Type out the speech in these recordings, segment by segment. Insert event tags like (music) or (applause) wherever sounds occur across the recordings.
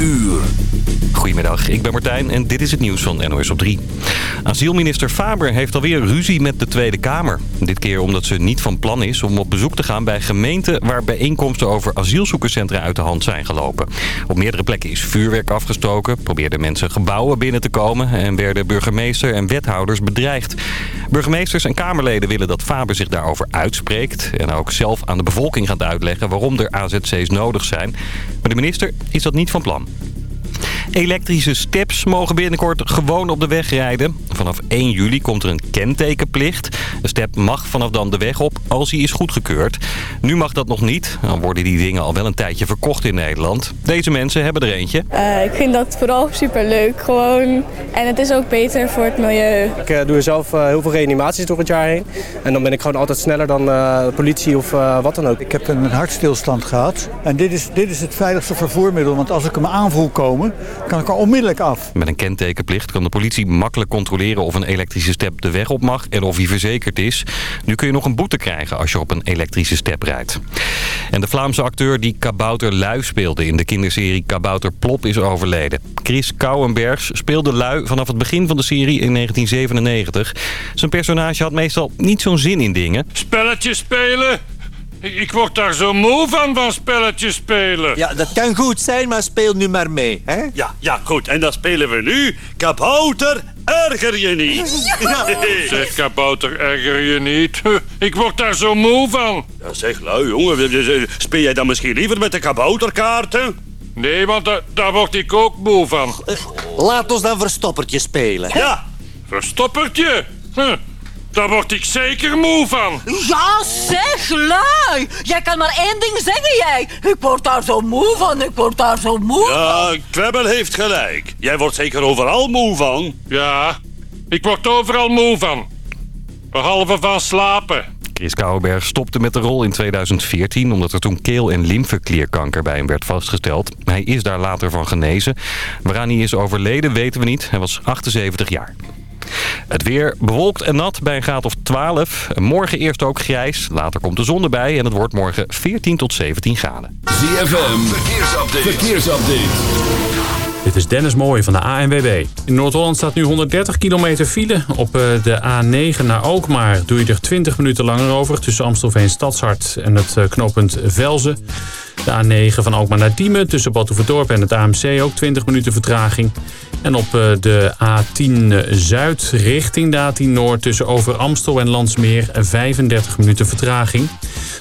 uur. Goedemiddag, ik ben Martijn en dit is het nieuws van NOS op 3. Asielminister Faber heeft alweer ruzie met de Tweede Kamer. Dit keer omdat ze niet van plan is om op bezoek te gaan bij gemeenten... waar bijeenkomsten over asielzoekerscentra uit de hand zijn gelopen. Op meerdere plekken is vuurwerk afgestoken, probeerden mensen gebouwen binnen te komen... en werden burgemeester en wethouders bedreigd. Burgemeesters en Kamerleden willen dat Faber zich daarover uitspreekt... en ook zelf aan de bevolking gaat uitleggen waarom er AZC's nodig zijn. Maar de minister is dat niet van plan. Elektrische steps mogen binnenkort gewoon op de weg rijden. Vanaf 1 juli komt er een kentekenplicht. Een step mag vanaf dan de weg op als hij is goedgekeurd. Nu mag dat nog niet. Dan worden die dingen al wel een tijdje verkocht in Nederland. Deze mensen hebben er eentje. Uh, ik vind dat vooral super leuk gewoon. En het is ook beter voor het milieu. Ik uh, doe zelf uh, heel veel reanimaties door het jaar heen. En dan ben ik gewoon altijd sneller dan de politie of wat dan ook. Ik heb een hartstilstand gehad. En dit is, dit is het veiligste vervoermiddel. Want als ik hem aanvoel komen, kan ik er onmiddellijk af. Met een kentekenplicht kan de politie makkelijk controleren of een elektrische step de weg op mag en of hij verzekerd is. Nu kun je nog een boete krijgen als je op een elektrische step rijdt. En de Vlaamse acteur die Kabouter Lui speelde in de kinderserie Kabouter Plop is overleden. Chris Kouwenbergs speelde Lui vanaf het begin van de serie in 1997. Zijn personage had meestal niet zo'n zin in dingen. Spelletjes spelen! Ik word daar zo moe van, van spelletjes spelen. Ja, dat kan goed zijn, maar speel nu maar mee, hè? Ja, ja, goed. En dan spelen we nu Kabouter, erger je niet. (laughs) Ja. (laughs) Zeg, Kabouter, erger je niet. (laughs) Ik word daar zo moe van. Ja, zeg, lui, jongen. Speel jij dan misschien liever met de kabouterkaarten? Nee, want da daar word ik ook moe van. Uh, laat ons dan verstoppertje spelen. Ja. Verstoppertje? Huh. Daar word ik zeker moe van. Ja, zeg, lui. Jij kan maar één ding zeggen, jij. Ik word daar zo moe van, ik word daar zo moe ja, van. Ja, Kwebbel heeft gelijk. Jij wordt zeker overal moe van. Ja, ik word overal moe van. Behalve van slapen. Chris Kouwenberg stopte met de rol in 2014... omdat er toen keel- en lymfeklierkanker bij hem werd vastgesteld. Hij is daar later van genezen. Waaraan hij is overleden weten we niet. Hij was 78 jaar. Het weer bewolkt en nat bij een graad of 12. Morgen eerst ook grijs. Later komt de zon erbij en het wordt morgen 14 tot 17 graden. ZFM, verkeersupdate. verkeersupdate. Dit is Dennis Mooij van de ANWB. In Noord-Holland staat nu 130 kilometer file. Op eh, de A9 naar Alkmaar doe je er 20 minuten langer over... tussen Amstelveen Stadshart en het eh, knooppunt Velzen. De A9 van Alkmaar naar Diemen tussen Batuverdorp en het AMC ook 20 minuten vertraging. En op eh, de A10 Zuid richting de A10 Noord tussen Over Amstel en Landsmeer 35 minuten vertraging.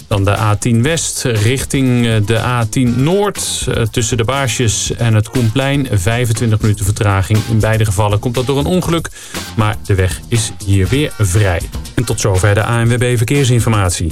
Dan de A10 West richting eh, de A10 Noord eh, tussen de Baarsjes en het Koenplein 25 minuten vertraging. In beide gevallen komt dat door een ongeluk, maar de weg is hier weer vrij. En tot zover de ANWB Verkeersinformatie.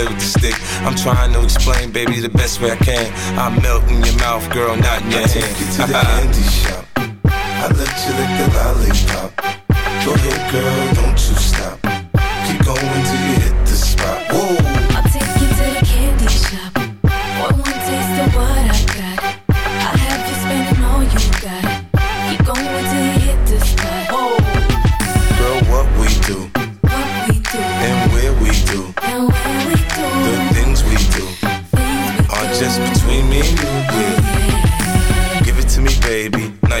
with the stick. I'm trying to explain, baby, the best way I can. I melt in your mouth, girl, not in your I hand. take you to the (laughs) candy shop. I let you lick the lollipop. Go ahead, girl, don't you stop. Keep going till you hit the spot.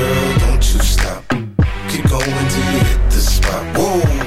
girl, don't you stop. Keep going till you hit the spot. Whoa.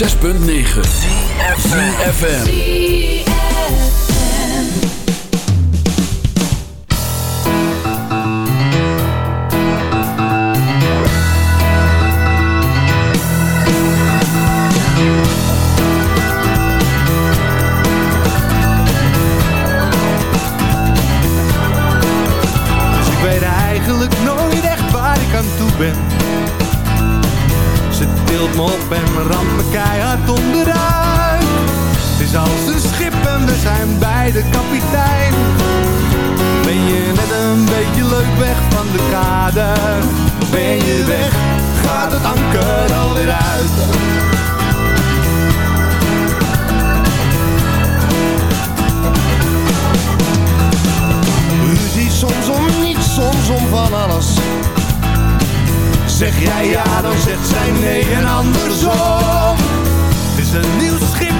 6.9 zijn beide kapitein. Ben je net een beetje leuk weg van de kade? Ben je weg, gaat het anker alweer uit. Ruzie soms om niets, soms om van alles. Zeg jij ja, dan zegt zij nee en andersom. Het is een nieuw schip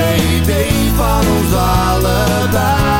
CD van ons allebei.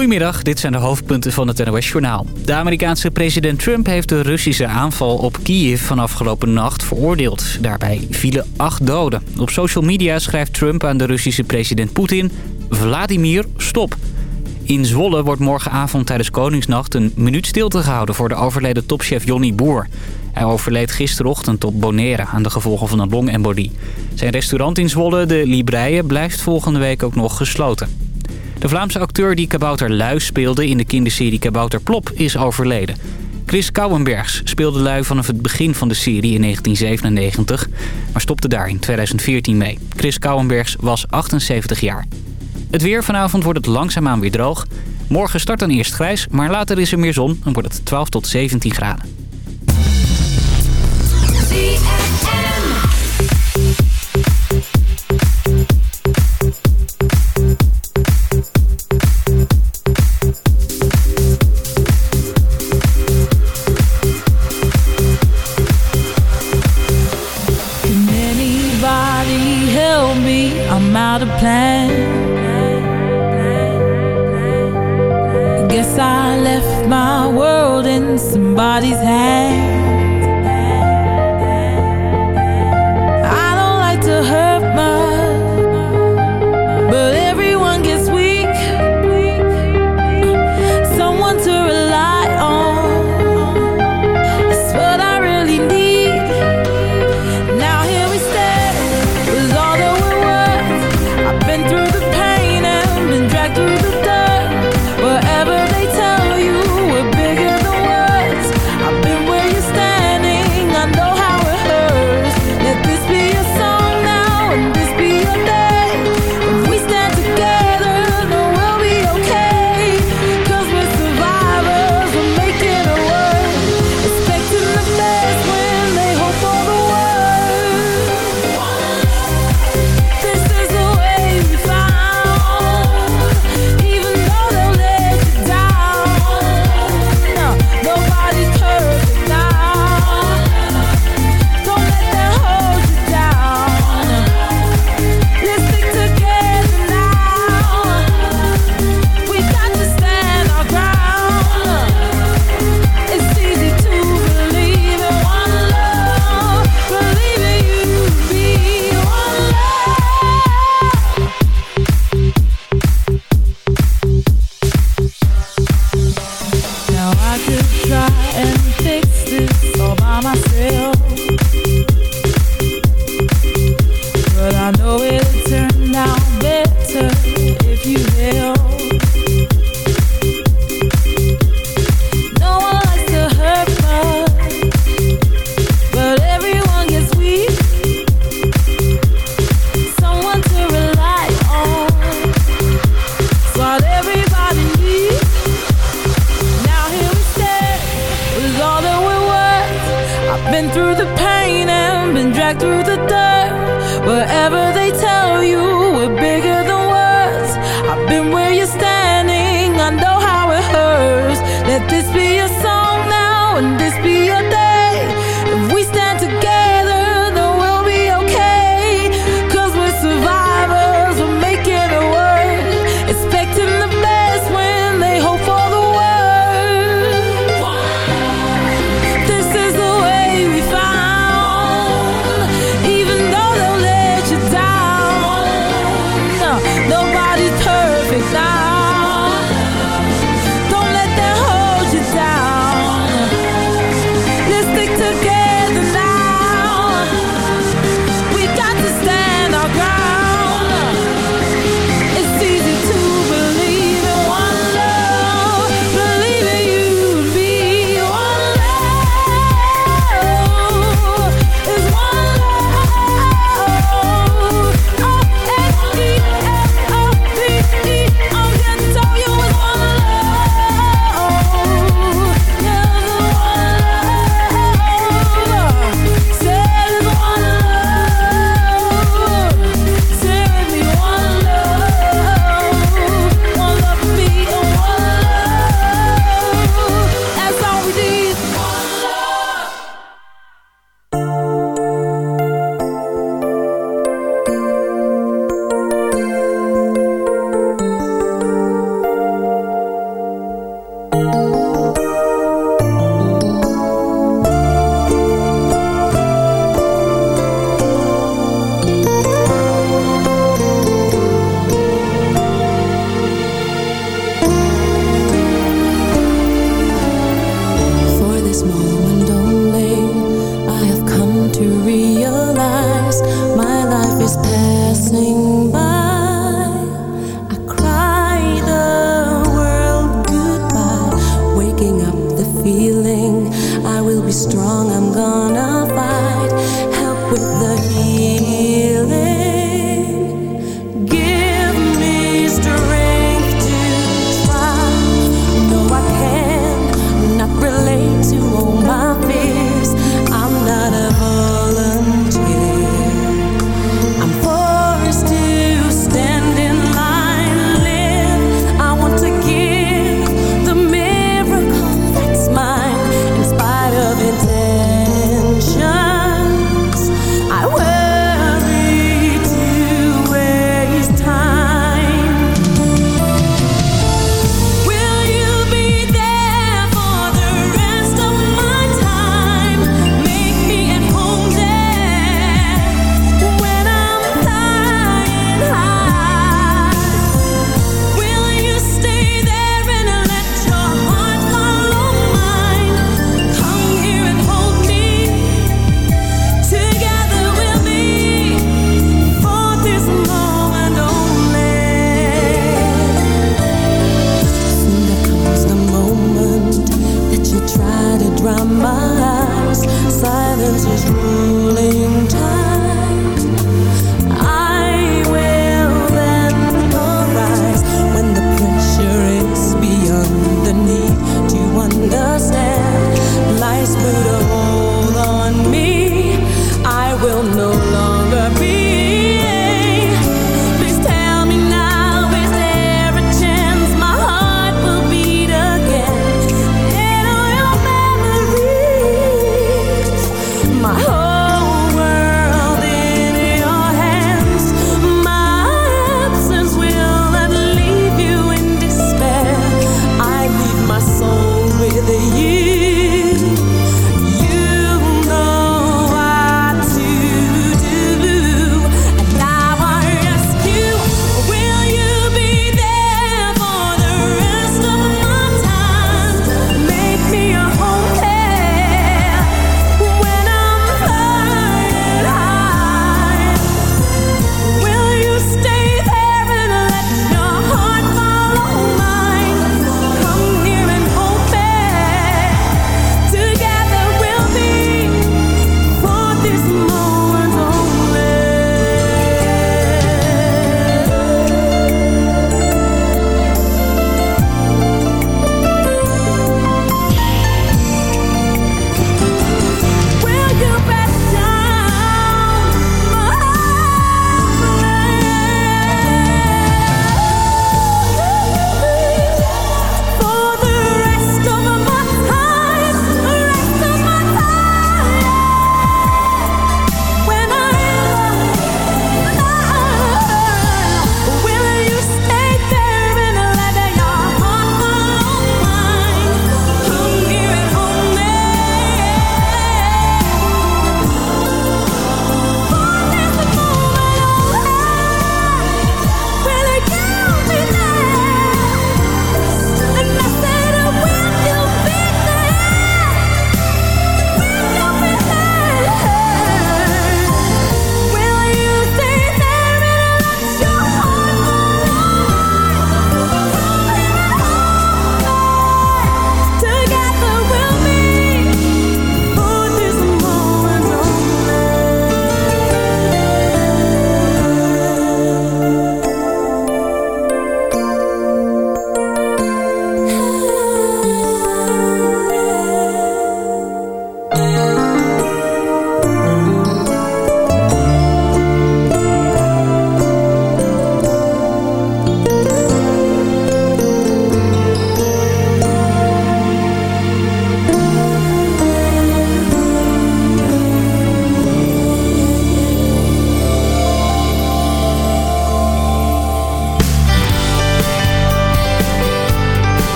Goedemiddag, dit zijn de hoofdpunten van het NOS-journaal. De Amerikaanse president Trump heeft de Russische aanval op Kiev van afgelopen nacht veroordeeld. Daarbij vielen acht doden. Op social media schrijft Trump aan de Russische president Poetin... Vladimir, stop. In Zwolle wordt morgenavond tijdens Koningsnacht een minuut stilte gehouden... voor de overleden topchef Johnny Boer. Hij overleed gisterochtend op Bonaire aan de gevolgen van een longembolie. Zijn restaurant in Zwolle, de Libreien, blijft volgende week ook nog gesloten. De Vlaamse acteur die Kabouter Luis speelde in de kinderserie Kabouter Plop is overleden. Chris Kouwenbergs speelde Lui vanaf het begin van de serie in 1997, maar stopte daar in 2014 mee. Chris Kouwenbergs was 78 jaar. Het weer vanavond wordt het langzaamaan weer droog. Morgen start dan eerst grijs, maar later is er meer zon en wordt het 12 tot 17 graden. Not a plan. I guess I left my world in somebody's hands.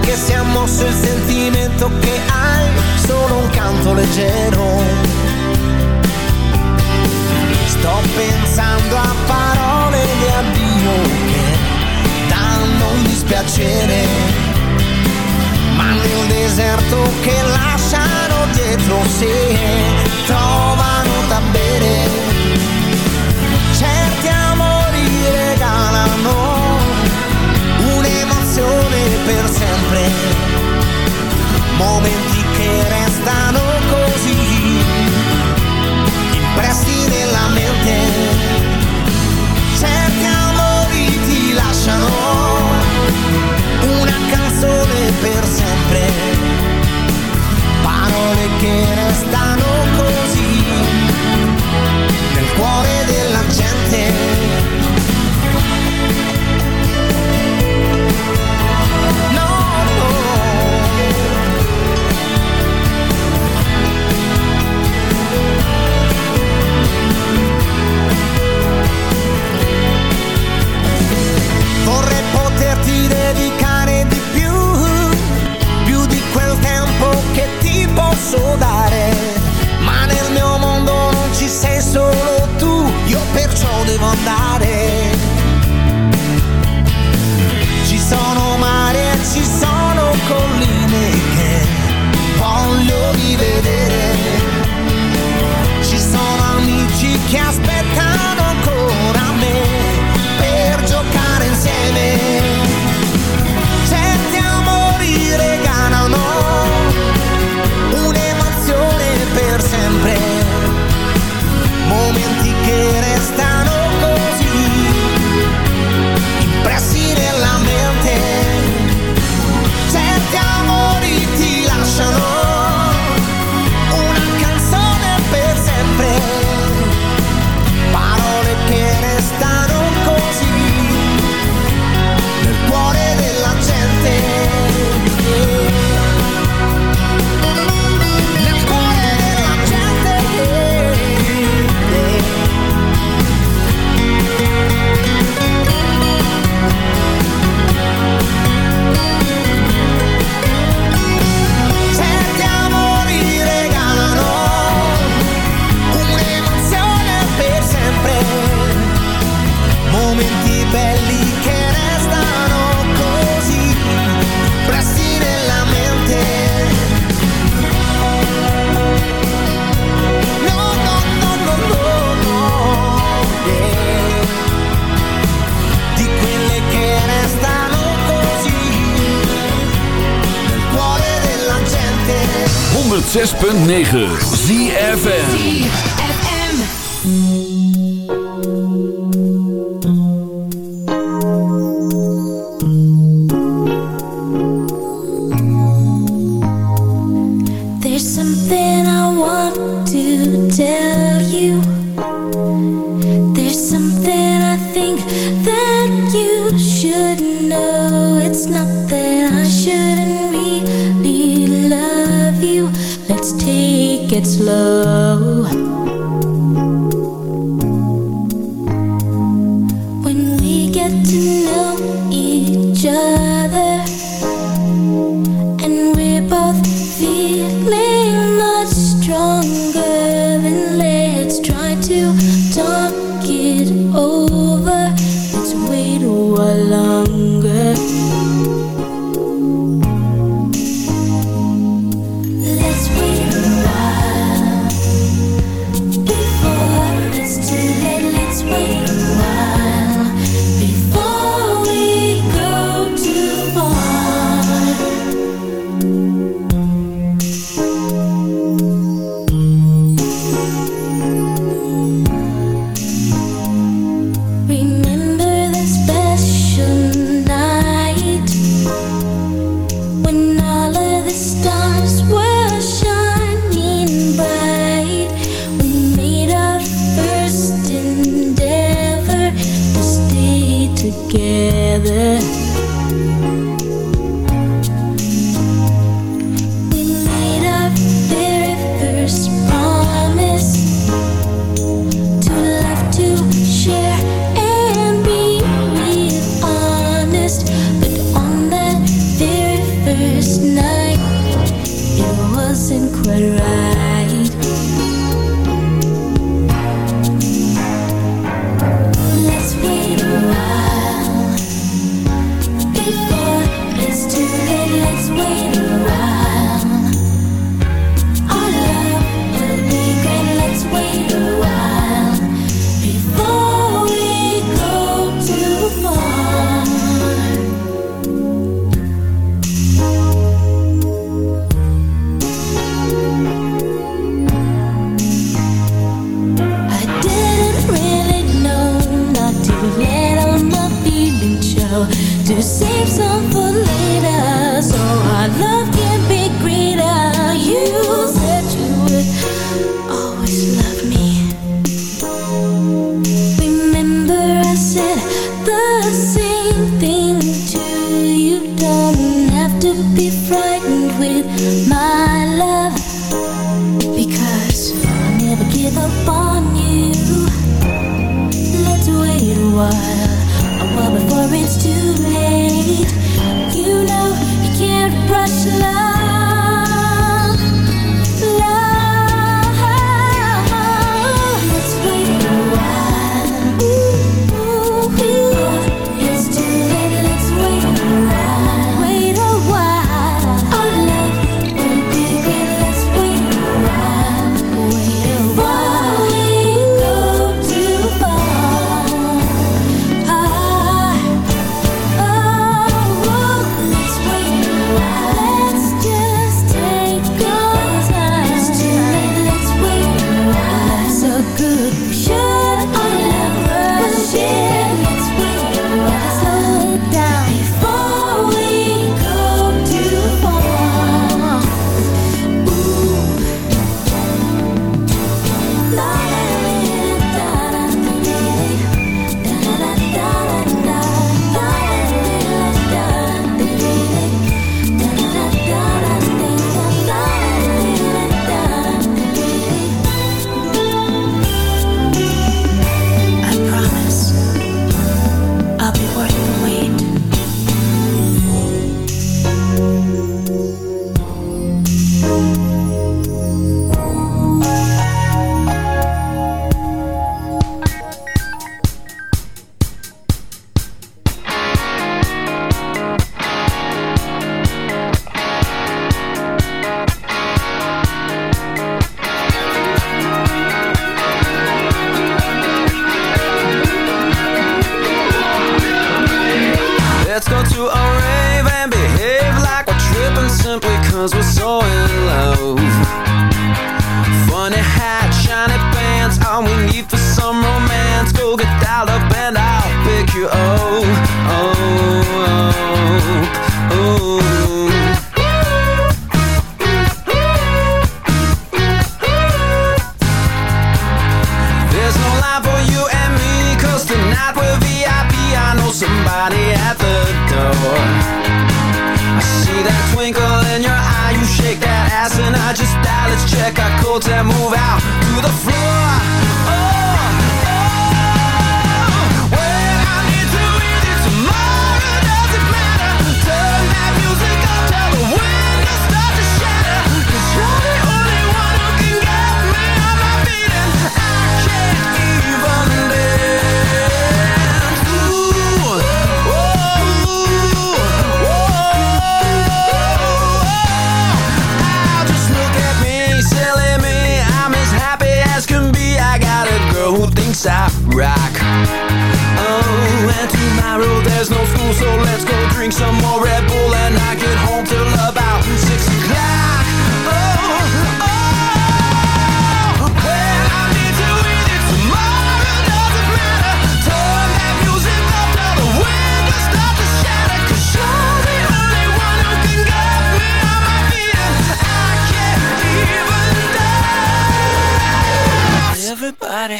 che si è mosso il sentimento che hai, solo un canto leggero. Sto pensando a parole di addio che danno un dispiacere, ma nel deserto che lasciano dietro se trovano da bere momenti che restano così impressi nella mente. Certi amori ti lasciano una canzone per sempre. Parole che restano posso dare, ma nel mio mondo non ci sei solo tu, io perciò devo andare. 9.